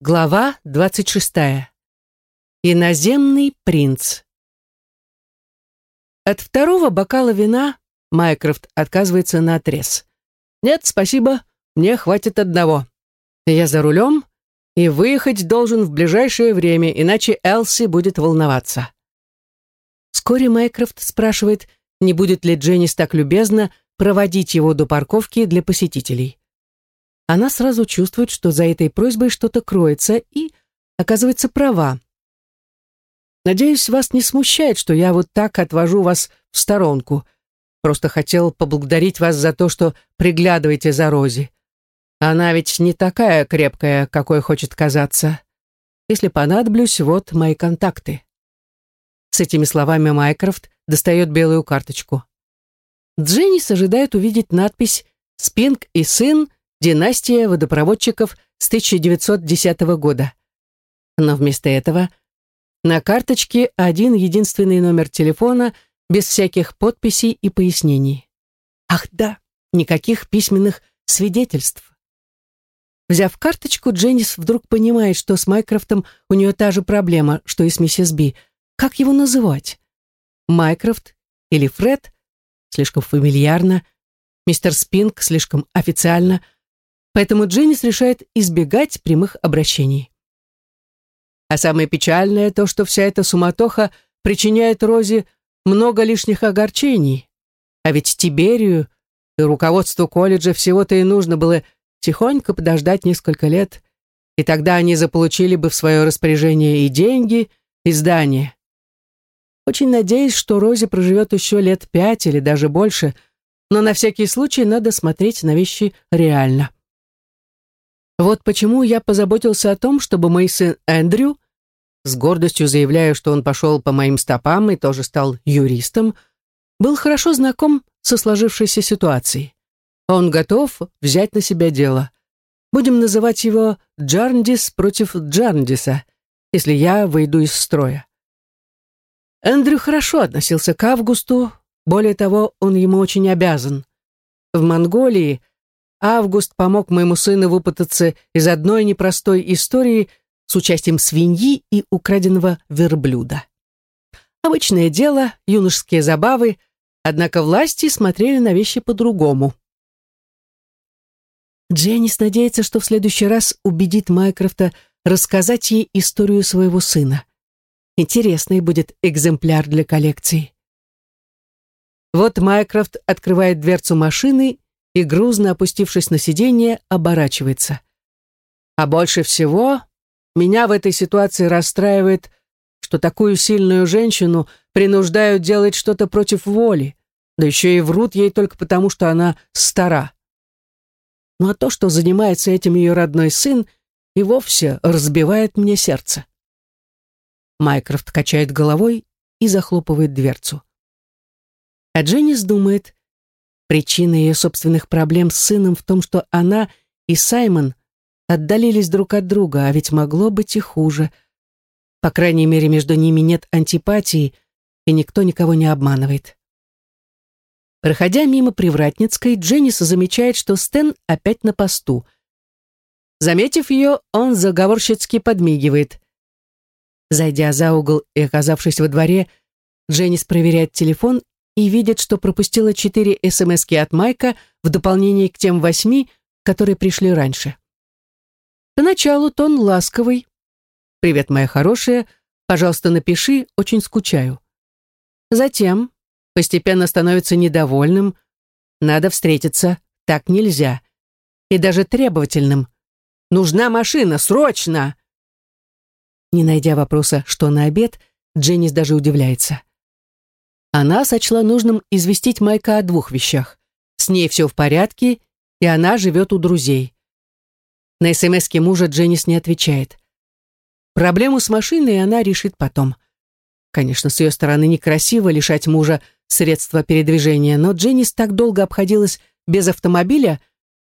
Глава 26. Иноземный принц. От второго бокала вина Майкрофт отказывается на отрез. «Нет, спасибо, мне хватит одного. Я за рулем и выехать должен в ближайшее время, иначе Элси будет волноваться». Вскоре Майкрофт спрашивает, не будет ли Дженнис так любезно проводить его до парковки для посетителей она сразу чувствует, что за этой просьбой что-то кроется и оказывается права. Надеюсь, вас не смущает, что я вот так отвожу вас в сторонку. Просто хотел поблагодарить вас за то, что приглядываете за Рози. Она ведь не такая крепкая, какой хочет казаться. Если понадоблюсь, вот мои контакты. С этими словами Майкрофт достает белую карточку. Дженнис ожидает увидеть надпись «Спинг и сын» Династия водопроводчиков с 1910 года. Но вместо этого на карточке один единственный номер телефона без всяких подписей и пояснений. Ах да, никаких письменных свидетельств. Взяв карточку, Дженнис вдруг понимает, что с Майкрофтом у нее та же проблема, что и с миссис Би. Как его называть? Майкрофт или Фред? Слишком фамильярно. Мистер Спинг слишком официально – поэтому Дженнис решает избегать прямых обращений. А самое печальное то, что вся эта суматоха причиняет Розе много лишних огорчений. А ведь Тиберию и руководству колледжа всего-то и нужно было тихонько подождать несколько лет, и тогда они заполучили бы в свое распоряжение и деньги, и здание. Очень надеюсь, что Розе проживет еще лет пять или даже больше, но на всякий случай надо смотреть на вещи реально. Вот почему я позаботился о том, чтобы мой сын Эндрю, с гордостью заявляю, что он пошел по моим стопам и тоже стал юристом, был хорошо знаком со сложившейся ситуацией. Он готов взять на себя дело. Будем называть его Джарндис против Джарндиса, если я выйду из строя. Эндрю хорошо относился к Августу, более того, он ему очень обязан. В Монголии Август помог моему сыну выпутаться из одной непростой истории с участием свиньи и украденного верблюда. Обычное дело, юношеские забавы, однако власти смотрели на вещи по-другому. Дженнис надеется, что в следующий раз убедит Майкрофта рассказать ей историю своего сына. Интересный будет экземпляр для коллекции. Вот Майкрофт открывает дверцу машины и, грузно опустившись на сиденье, оборачивается. А больше всего меня в этой ситуации расстраивает, что такую сильную женщину принуждают делать что-то против воли, да еще и врут ей только потому, что она стара. Ну а то, что занимается этим ее родной сын, и вовсе разбивает мне сердце. Майкрофт качает головой и захлопывает дверцу. А Дженнис думает, Причина ее собственных проблем с сыном в том, что она и Саймон отдалились друг от друга, а ведь могло быть и хуже. По крайней мере, между ними нет антипатии, и никто никого не обманывает. Проходя мимо Привратницкой, Дженнис замечает, что Стэн опять на посту. Заметив ее, он заговорщицки подмигивает. Зайдя за угол и оказавшись во дворе, Дженнис проверяет телефон и видит, что пропустила четыре СМСки от Майка в дополнение к тем восьми, которые пришли раньше. Поначалу тон ласковый. «Привет, моя хорошая. Пожалуйста, напиши, очень скучаю». Затем постепенно становится недовольным. Надо встретиться, так нельзя. И даже требовательным. «Нужна машина, срочно!» Не найдя вопроса, что на обед, Дженнис даже удивляется. Она сочла нужным известить Майка о двух вещах. С ней все в порядке, и она живет у друзей. На СМСке мужа Дженнис не отвечает. Проблему с машиной она решит потом. Конечно, с ее стороны некрасиво лишать мужа средства передвижения, но Дженнис так долго обходилась без автомобиля,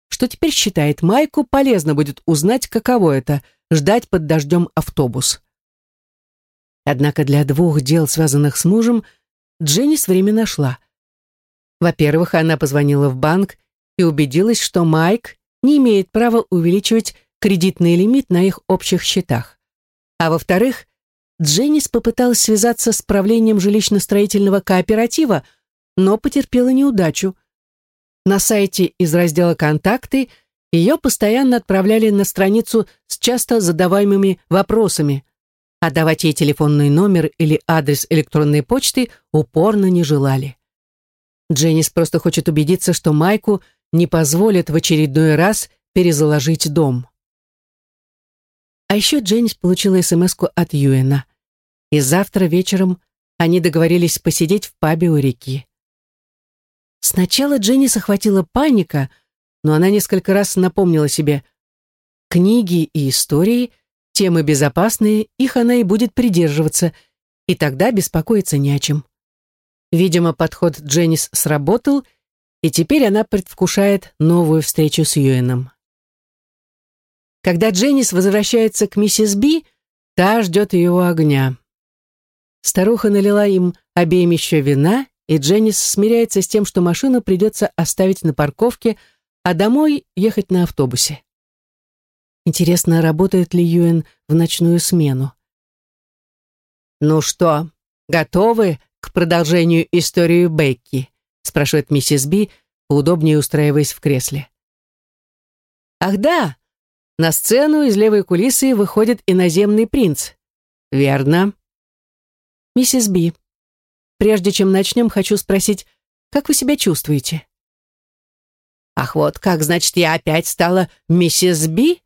что теперь считает, Майку полезно будет узнать, каково это — ждать под дождем автобус. Однако для двух дел, связанных с мужем, Дженнис время нашла. Во-первых, она позвонила в банк и убедилась, что Майк не имеет права увеличивать кредитный лимит на их общих счетах. А во-вторых, Дженнис попыталась связаться с правлением жилищно-строительного кооператива, но потерпела неудачу. На сайте из раздела «Контакты» ее постоянно отправляли на страницу с часто задаваемыми вопросами, а давать ей телефонный номер или адрес электронной почты упорно не желали. Дженнис просто хочет убедиться, что Майку не позволят в очередной раз перезаложить дом. А еще Дженнис получила смс от Юэна. И завтра вечером они договорились посидеть в пабе у реки. Сначала Дженнис охватила паника, но она несколько раз напомнила себе, книги и истории — темы безопасные, их она и будет придерживаться, и тогда беспокоиться не о чем. Видимо, подход Дженнис сработал, и теперь она предвкушает новую встречу с Юэном. Когда Дженнис возвращается к миссис Би, та ждет у огня. Старуха налила им обеим еще вина, и Дженнис смиряется с тем, что машину придется оставить на парковке, а домой ехать на автобусе. Интересно, работает ли Юэн в ночную смену? «Ну что, готовы к продолжению истории Бекки?» спрашивает миссис Би, поудобнее устраиваясь в кресле. «Ах да, на сцену из левой кулисы выходит иноземный принц. Верно. Миссис Би, прежде чем начнем, хочу спросить, как вы себя чувствуете? Ах, вот как, значит, я опять стала миссис Би?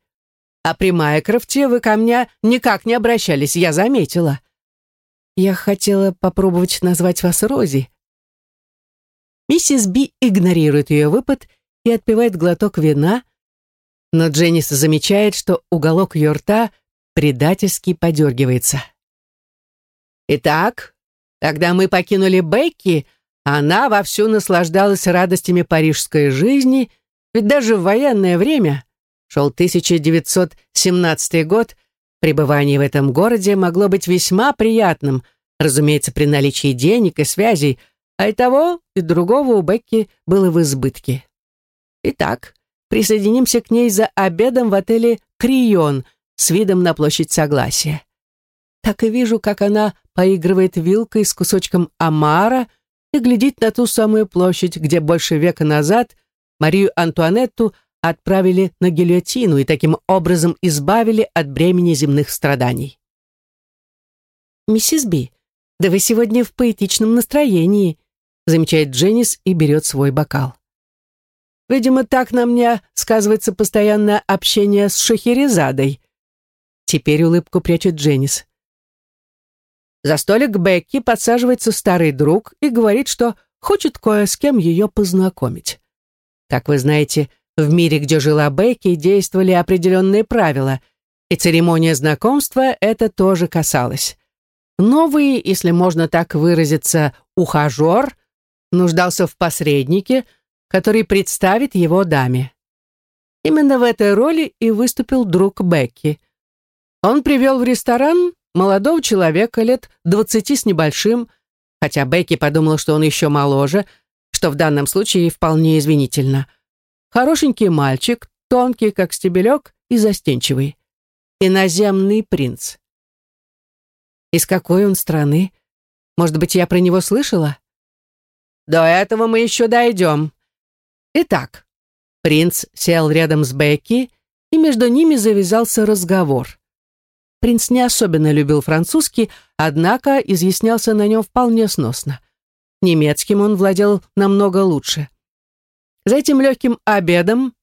А при Майкрофте вы ко мне никак не обращались, я заметила. Я хотела попробовать назвать вас Рози. Миссис Би игнорирует ее выпад и отпивает глоток вина, но Дженнис замечает, что уголок ее рта предательски подергивается. Итак, когда мы покинули Бекки, она вовсю наслаждалась радостями парижской жизни, ведь даже в военное время, шел 1917 год, пребывание в этом городе могло быть весьма приятным, разумеется, при наличии денег и связей, а и того, и другого у Бекки было в избытке. Итак, присоединимся к ней за обедом в отеле «Крион» с видом на площадь Согласия. Так и вижу, как она поигрывает вилкой с кусочком омара и глядит на ту самую площадь, где больше века назад Марию Антуанетту отправили на гильотину и таким образом избавили от бремени земных страданий. «Миссис Би, да вы сегодня в поэтичном настроении», замечает Дженнис и берет свой бокал. Видимо, так на мне сказывается постоянное общение с Шахерезадой. Теперь улыбку прячет Дженнис. За столик Бекки подсаживается старый друг и говорит, что хочет кое с кем ее познакомить. Как вы знаете, в мире, где жила Бекки, действовали определенные правила, и церемония знакомства это тоже касалось. Новый, если можно так выразиться, ухажер нуждался в посреднике – который представит его даме. Именно в этой роли и выступил друг Бекки. Он привел в ресторан молодого человека лет двадцати с небольшим, хотя Бекки подумала, что он еще моложе, что в данном случае вполне извинительно. Хорошенький мальчик, тонкий, как стебелек, и застенчивый. Иноземный принц. Из какой он страны? Может быть, я про него слышала? До этого мы еще дойдем. Итак, принц сел рядом с Бекки, и между ними завязался разговор. Принц не особенно любил французский, однако изъяснялся на нем вполне сносно. Немецким он владел намного лучше. За этим легким обедом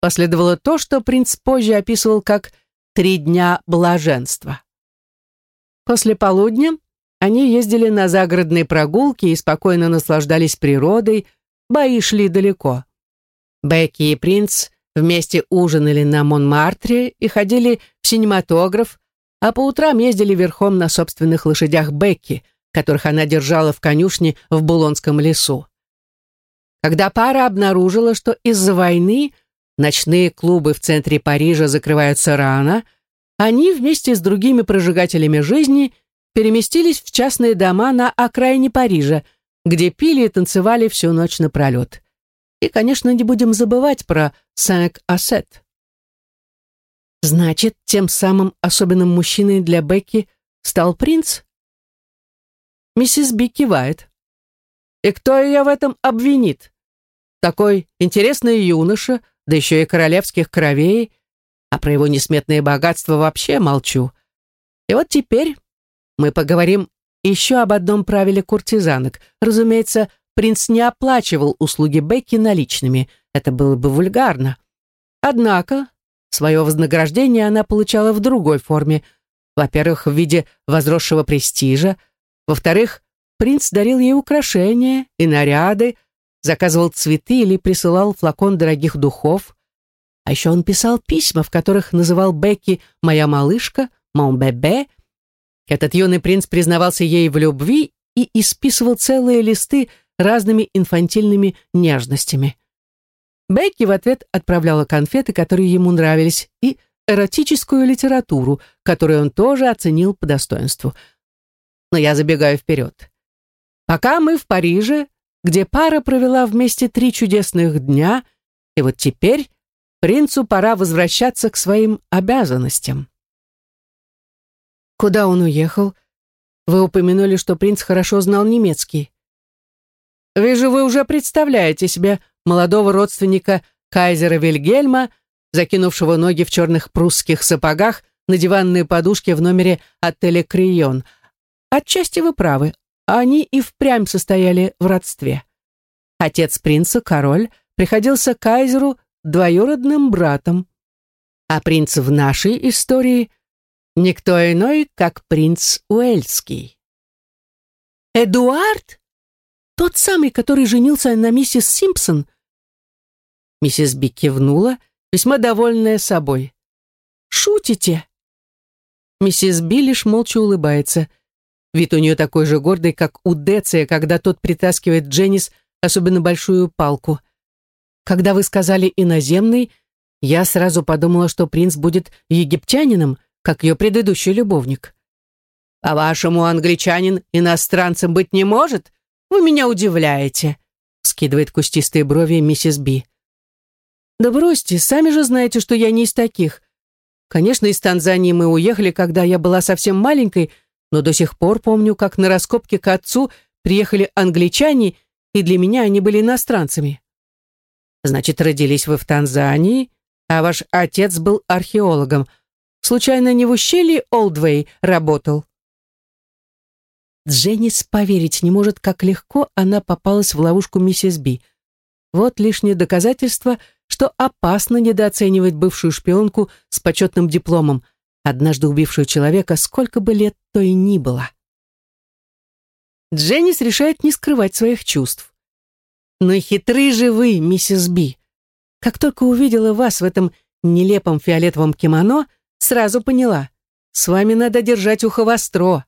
последовало то, что принц позже описывал как «три дня блаженства». После полудня они ездили на загородные прогулки и спокойно наслаждались природой, бои шли далеко. Бекки и принц вместе ужинали на Монмартре и ходили в синематограф, а по утрам ездили верхом на собственных лошадях Бекки, которых она держала в конюшне в Булонском лесу. Когда пара обнаружила, что из-за войны ночные клубы в центре Парижа закрываются рано, они вместе с другими прожигателями жизни переместились в частные дома на окраине Парижа, где пили и танцевали всю ночь напролет. И, конечно, не будем забывать про cinq à sept. Значит, тем самым особенным мужчиной для Бекки стал принц? Миссис Би кивает. И кто ее в этом обвинит? Такой интересный юноша, да еще и королевских кровей, а про его несметное богатство вообще молчу. И вот теперь мы поговорим еще об одном правиле куртизанок. Разумеется, принц не оплачивал услуги Бекки наличными, это было бы вульгарно. Однако свое вознаграждение она получала в другой форме. Во-первых, в виде возросшего престижа, во-вторых, принц дарил ей украшения и наряды, заказывал цветы или присылал флакон дорогих духов. А еще он писал письма, в которых называл Бекки «моя малышка», «мон бебе». Этот юный принц признавался ей в любви и исписывал целые листы разными инфантильными нежностями. Бекки в ответ отправляла конфеты, которые ему нравились, и эротическую литературу, которую он тоже оценил по достоинству. Но я забегаю вперед. Пока мы в Париже, где пара провела вместе три чудесных дня, и вот теперь принцу пора возвращаться к своим обязанностям. Куда он уехал? Вы упомянули, что принц хорошо знал немецкий. Вижу, вы уже представляете себе молодого родственника кайзера Вильгельма, закинувшего ноги в черных прусских сапогах на диванные подушки в номере отеля «Крион». Отчасти вы правы, они и впрямь состояли в родстве. Отец принца, король, приходился кайзеру двоюродным братом. А принц в нашей истории никто иной, как принц Уэльский. «Эдуард? Тот самый, который женился на миссис Симпсон?» Миссис Би кивнула, весьма довольная собой. «Шутите?» Миссис Би лишь молча улыбается. Вид у нее такой же гордый, как у Деция, когда тот притаскивает Дженнис особенно большую палку. Когда вы сказали «иноземный», я сразу подумала, что принц будет египтянином, как ее предыдущий любовник. «По-вашему, англичанин иностранцем быть не может? Вы меня удивляете», скидывает кустистые брови миссис Би. «Да бросьте, сами же знаете, что я не из таких. Конечно, из Танзании мы уехали, когда я была совсем маленькой, но до сих пор помню, как на раскопки к отцу приехали англичане, и для меня они были иностранцами. Значит, родились вы в Танзании, а ваш отец был археологом. Случайно не в ущелье Олдвей работал? Дженнис поверить не может, как легко она попалась в ловушку миссис Би. Вот лишнее доказательство, что опасно недооценивать бывшую шпионку с почетным дипломом, однажды убившую человека, сколько бы лет то и ни было. Дженнис решает не скрывать своих чувств. «Но хитры же вы, миссис Би. Как только увидела вас в этом нелепом фиолетовом кимоно, сразу поняла, с вами надо держать ухо востро».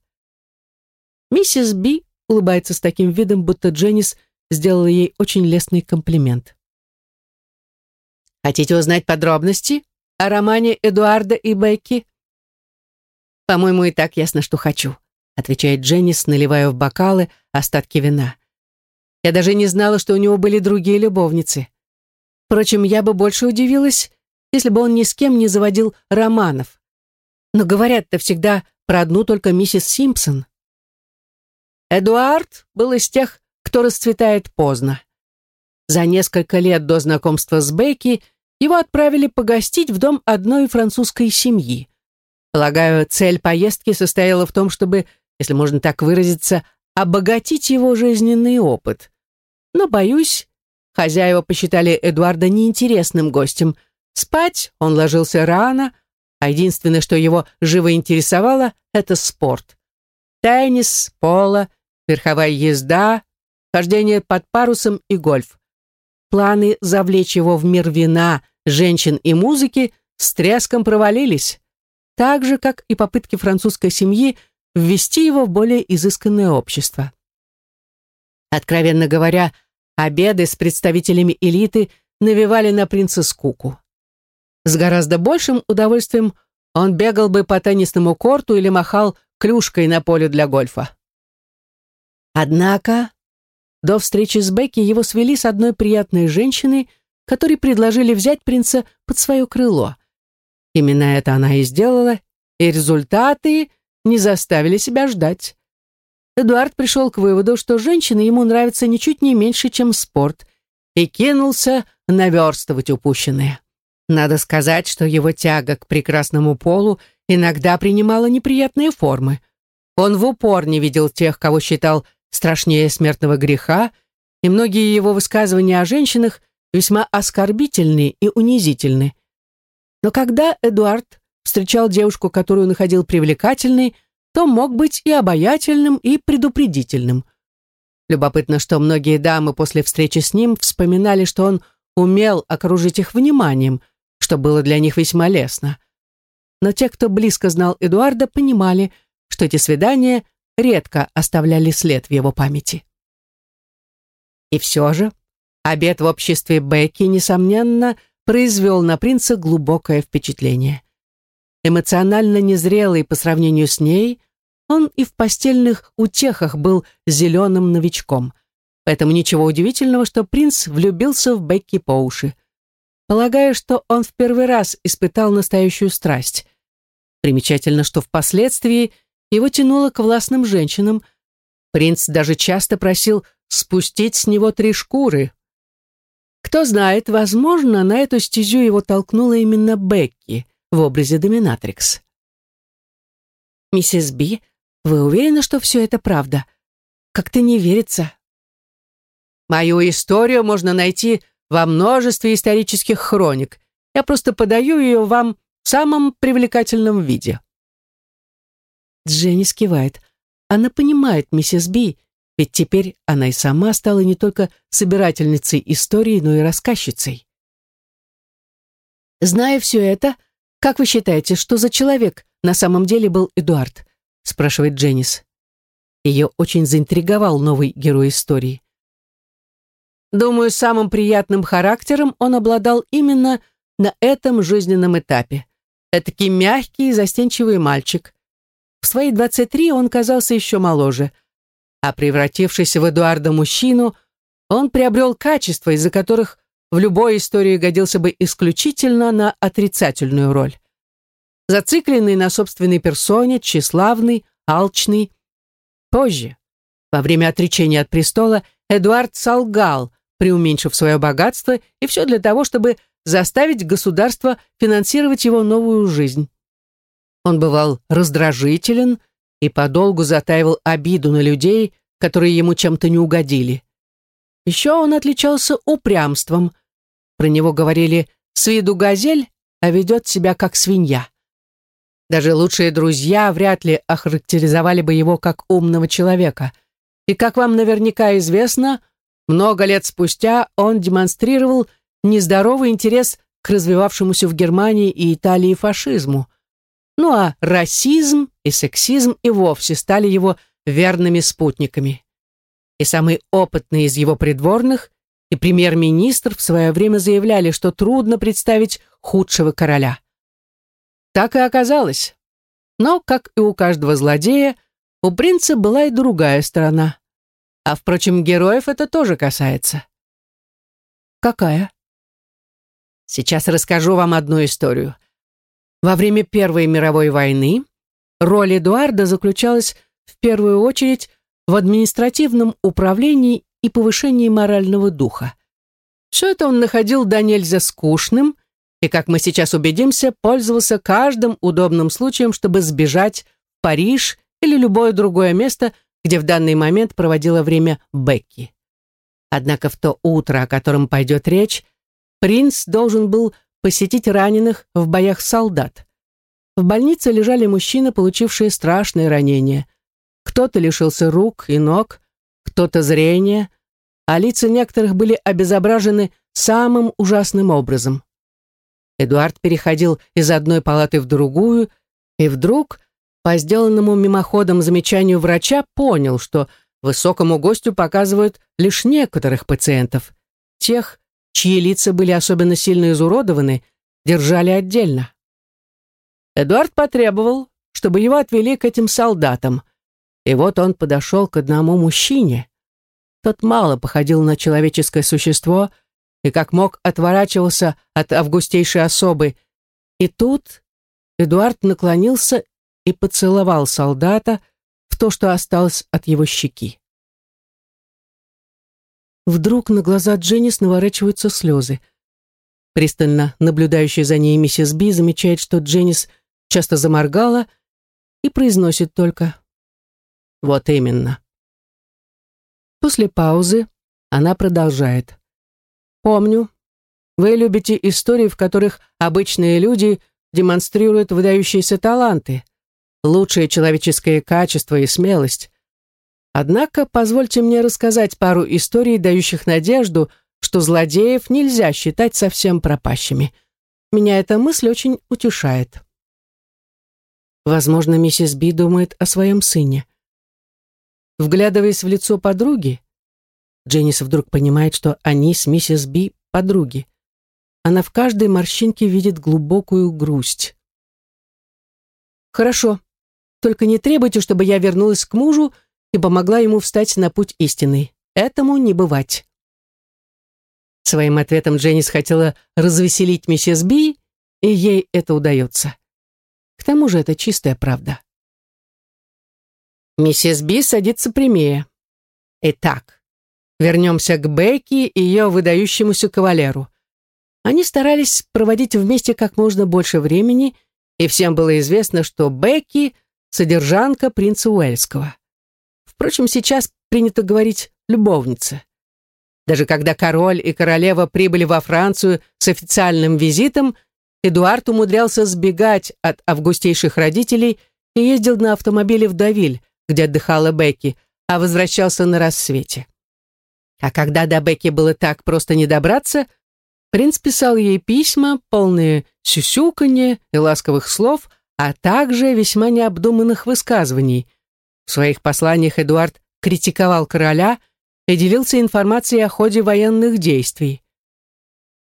Миссис Би улыбается с таким видом, будто Дженнис сделала ей очень лестный комплимент. «Хотите узнать подробности о романе Эдуарда и Бекки?» «По-моему, и так ясно, что хочу», отвечает Дженнис, наливая в бокалы остатки вина. «Я даже не знала, что у него были другие любовницы. Впрочем, я бы больше удивилась, если бы он ни с кем не заводил романов. Но говорят-то всегда про одну только миссис Симпсон». Эдуард был из тех, кто расцветает поздно. За несколько лет до знакомства с Бекки его отправили погостить в дом одной французской семьи. Полагаю, цель поездки состояла в том, чтобы, если можно так выразиться, обогатить его жизненный опыт. Но, боюсь, хозяева посчитали Эдуарда неинтересным гостем. Спать он ложился рано, а единственное, что его живо интересовало, это спорт. Теннис, поло, верховая езда, хождение под парусом и гольф. Планы завлечь его в мир вина, женщин и музыки с треском провалились так же, как и попытки французской семьи ввести его в более изысканное общество. Откровенно говоря, обеды с представителями элиты навевали на принца скуку. С гораздо большим удовольствием он бегал бы по теннисному корту или махал клюшкой на поле для гольфа. Однако до встречи с Бекки его свели с одной приятной женщиной, которой предложили взять принца под свое крыло. Именно это она и сделала, и результаты не заставили себя ждать. Эдуард пришел к выводу, что женщины ему нравятся ничуть не меньше, чем спорт, и кинулся наверстывать упущенное. Надо сказать, что его тяга к прекрасному полу иногда принимала неприятные формы. Он в упор не видел тех, кого считал страшнее смертного греха, и многие его высказывания о женщинах весьма оскорбительны и унизительны. Но когда Эдуард встречал девушку, которую находил привлекательной, то мог быть и обаятельным, и предупредительным. Любопытно, что многие дамы после встречи с ним вспоминали, что он умел окружить их вниманием, что было для них весьма лестно. Но те, кто близко знал Эдуарда, понимали, что эти свидания редко оставляли след в его памяти. И все же обед в обществе Бекки, несомненно, произвел на принца глубокое впечатление. Эмоционально незрелый по сравнению с ней, он и в постельных утехах был зеленым новичком. Поэтому ничего удивительного, что принц влюбился в Бекки по уши. Полагаю, что он в первый раз испытал настоящую страсть. Примечательно, что впоследствии его тянуло к властным женщинам. Принц даже часто просил спустить с него три шкуры. Кто знает, возможно, на эту стезю его толкнула именно Бекки в образе доминатрикс. «Миссис Би, вы уверены, что все это правда? Как-то не верится». «Мою историю можно найти во множестве исторических хроник. Я просто подаю ее вам в самом привлекательном виде». Дженни скивает. Она понимает миссис Би, ведь теперь она и сама стала не только собирательницей истории, но и рассказчицей. Зная все это, как вы считаете, что за человек на самом деле был Эдуард? спрашивает Дженнис. Ее очень заинтриговал новый герой истории. Думаю, самым приятным характером он обладал именно на этом жизненном этапе. Этакий мягкий и застенчивый мальчик. В свои 23 он казался еще моложе, а превратившись в Эдуарда мужчину, он приобрел качества, из-за которых в любой истории годился бы исключительно на отрицательную роль. Зацикленный на собственной персоне, тщеславный, алчный. Позже, во время отречения от престола, Эдуард солгал, преуменьшив свое богатство, и все для того, чтобы заставить государство финансировать его новую жизнь. Он бывал раздражителен и подолгу затаивал обиду на людей, которые ему чем-то не угодили. Еще он отличался упрямством. Про него говорили «с виду газель, а ведет себя как свинья». Даже лучшие друзья вряд ли охарактеризовали бы его как умного человека. И, как вам наверняка известно, много лет спустя он демонстрировал нездоровый интерес к развивавшемуся в Германии и Италии фашизму. Ну а расизм и сексизм и вовсе стали его верными спутниками. И самый опытный из его придворных и премьер-министр в свое время заявляли, что трудно представить худшего короля. Так и оказалось. Но, как и у каждого злодея, у принца была и другая сторона. А, впрочем, героев это тоже касается. Какая? Сейчас расскажу вам одну историю. Во время Первой мировой войны роль Эдуарда заключалась в первую очередь в административном управлении и повышении морального духа. Все это он находил до нельзя скучным и, как мы сейчас убедимся, пользовался каждым удобным случаем, чтобы сбежать в Париж или любое другое место, где в данный момент проводила время Бекки. Однако в то утро, о котором пойдет речь, принц должен был посетить раненых в боях солдат. В больнице лежали мужчины, получившие страшные ранения. Кто-то лишился рук и ног, кто-то зрения, а лица некоторых были обезображены самым ужасным образом. Эдуард переходил из одной палаты в другую, и вдруг, по сделанному мимоходом замечанию врача, понял, что высокому гостю показывают лишь некоторых пациентов. Тех, чьи лица были особенно сильно изуродованы, держали отдельно. Эдуард потребовал, чтобы его отвели к этим солдатам. И вот он подошел к одному мужчине. Тот мало походил на человеческое существо и как мог отворачивался от августейшей особы. И тут Эдуард наклонился и поцеловал солдата в то, что осталось от его щеки. Вдруг на глаза Дженнис наворачиваются слезы. Пристально наблюдающая за ней миссис Би замечает, что Дженнис часто заморгала и произносит только «Вот именно». После паузы она продолжает. «Помню, вы любите истории, в которых обычные люди демонстрируют выдающиеся таланты, лучшее человеческое качество и смелость. Однако позвольте мне рассказать пару историй, дающих надежду, что злодеев нельзя считать совсем пропащими. Меня эта мысль очень утешает. Возможно, миссис Би думает о своем сыне. Вглядываясь в лицо подруги, Дженнис вдруг понимает, что они с миссис Би подруги. Она в каждой морщинке видит глубокую грусть. «Хорошо, только не требуйте, чтобы я вернулась к мужу и помогла ему встать на путь истины. Этому не бывать». Своим ответом Дженнис хотела развеселить миссис Би, и ей это удается. К тому же это чистая правда. Миссис Би садится прямее. Итак, вернемся к Бекки и ее выдающемуся кавалеру. Они старались проводить вместе как можно больше времени, и всем было известно, что Бекки — содержанка принца Уэльского. Впрочем, сейчас принято говорить «любовница». Даже когда король и королева прибыли во Францию с официальным визитом, Эдуард умудрялся сбегать от августейших родителей и ездил на автомобиле в Давиль, где отдыхала Бекки, а возвращался на рассвете. А когда до Бекки было так просто не добраться — Принц писал ей письма, полные сюсюканья и ласковых слов, а также весьма необдуманных высказываний. В своих посланиях Эдуард критиковал короля и делился информацией о ходе военных действий.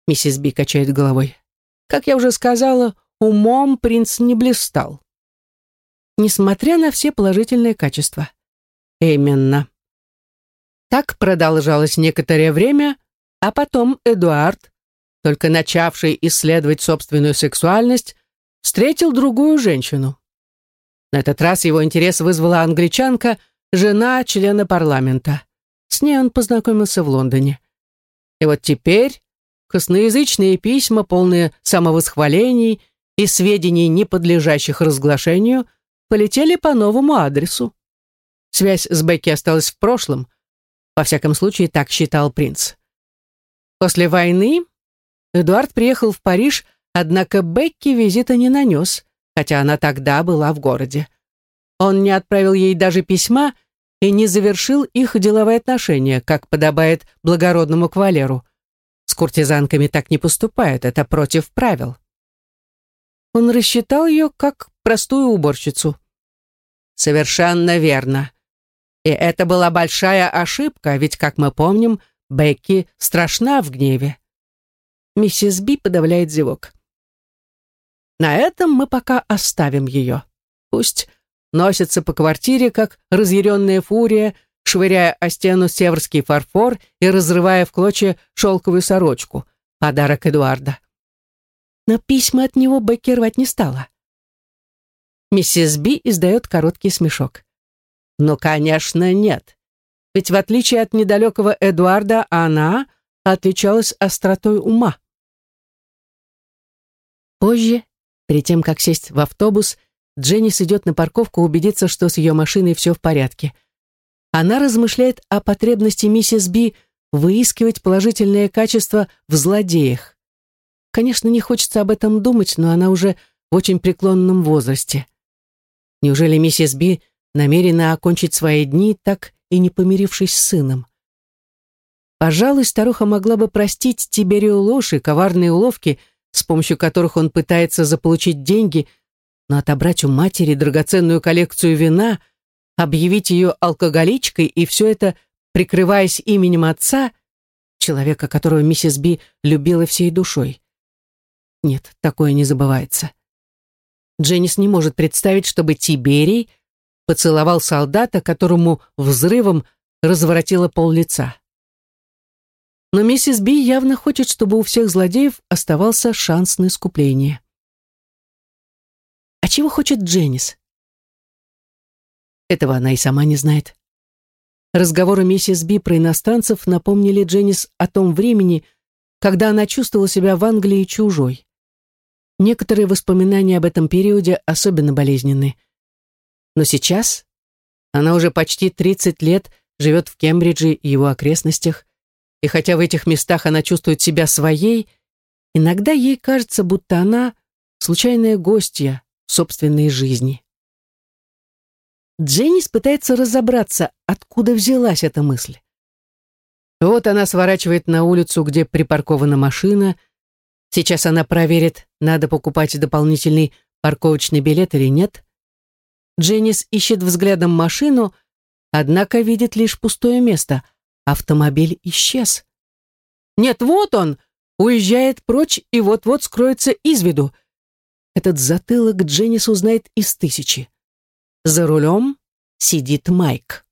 Миссис Би качает головой. Как я уже сказала, умом принц не блистал. Несмотря на все положительные качества. Именно. Так продолжалось некоторое время, а потом Эдуард, только начавший исследовать собственную сексуальность, встретил другую женщину. На этот раз его интерес вызвала англичанка, жена члена парламента. С ней он познакомился в Лондоне. И вот теперь косноязычные письма, полные самовосхвалений и сведений, не подлежащих разглашению, полетели по новому адресу. Связь с Бекки осталась в прошлом. Во всяком случае, так считал принц. После войны Эдуард приехал в Париж, однако Бекки визита не нанес, хотя она тогда была в городе. Он не отправил ей даже письма и не завершил их деловые отношения, как подобает благородному кавалеру. С куртизанками так не поступают, это против правил. Он рассчитал ее как простую уборщицу. Совершенно верно. И это была большая ошибка, ведь, как мы помним, Бекки страшна в гневе. Миссис Би подавляет зевок. На этом мы пока оставим ее. Пусть носится по квартире, как разъяренная фурия, швыряя о стену северский фарфор и разрывая в клочья шелковую сорочку. Подарок Эдуарда. Но письма от него Бекки рвать не стала. Миссис Би издает короткий смешок. Ну, конечно, нет. Ведь в отличие от недалекого Эдуарда, она отличалась остротой ума. Позже, перед тем, как сесть в автобус, Дженнис идет на парковку убедиться, что с ее машиной все в порядке. Она размышляет о потребности миссис Би выискивать положительные качества в злодеях. Конечно, не хочется об этом думать, но она уже в очень преклонном возрасте. Неужели миссис Би намерена окончить свои дни, так и не помирившись с сыном? Пожалуй, старуха могла бы простить Тиберию ложь и коварные уловки, с помощью которых он пытается заполучить деньги, но отобрать у матери драгоценную коллекцию вина, объявить ее алкоголичкой и все это, прикрываясь именем отца, человека, которого миссис Би любила всей душой. Нет, такое не забывается. Дженнис не может представить, чтобы Тиберий поцеловал солдата, которому взрывом разворотило пол лица. Но миссис Би явно хочет, чтобы у всех злодеев оставался шанс на искупление. А чего хочет Дженнис? Этого она и сама не знает. Разговоры миссис Би про иностранцев напомнили Дженнис о том времени, когда она чувствовала себя в Англии чужой. Некоторые воспоминания об этом периоде особенно болезненны. Но сейчас она уже почти 30 лет живет в Кембридже и его окрестностях, и хотя в этих местах она чувствует себя своей, иногда ей кажется, будто она случайная гостья в собственной жизни. Дженнис пытается разобраться, откуда взялась эта мысль. Вот она сворачивает на улицу, где припаркована машина. Сейчас она проверит, надо покупать дополнительный парковочный билет или нет. Дженнис ищет взглядом машину, однако видит лишь пустое место. Автомобиль исчез. Нет, вот он! Уезжает прочь и вот-вот скроется из виду. Этот затылок Дженнис узнает из тысячи. За рулем сидит Майк.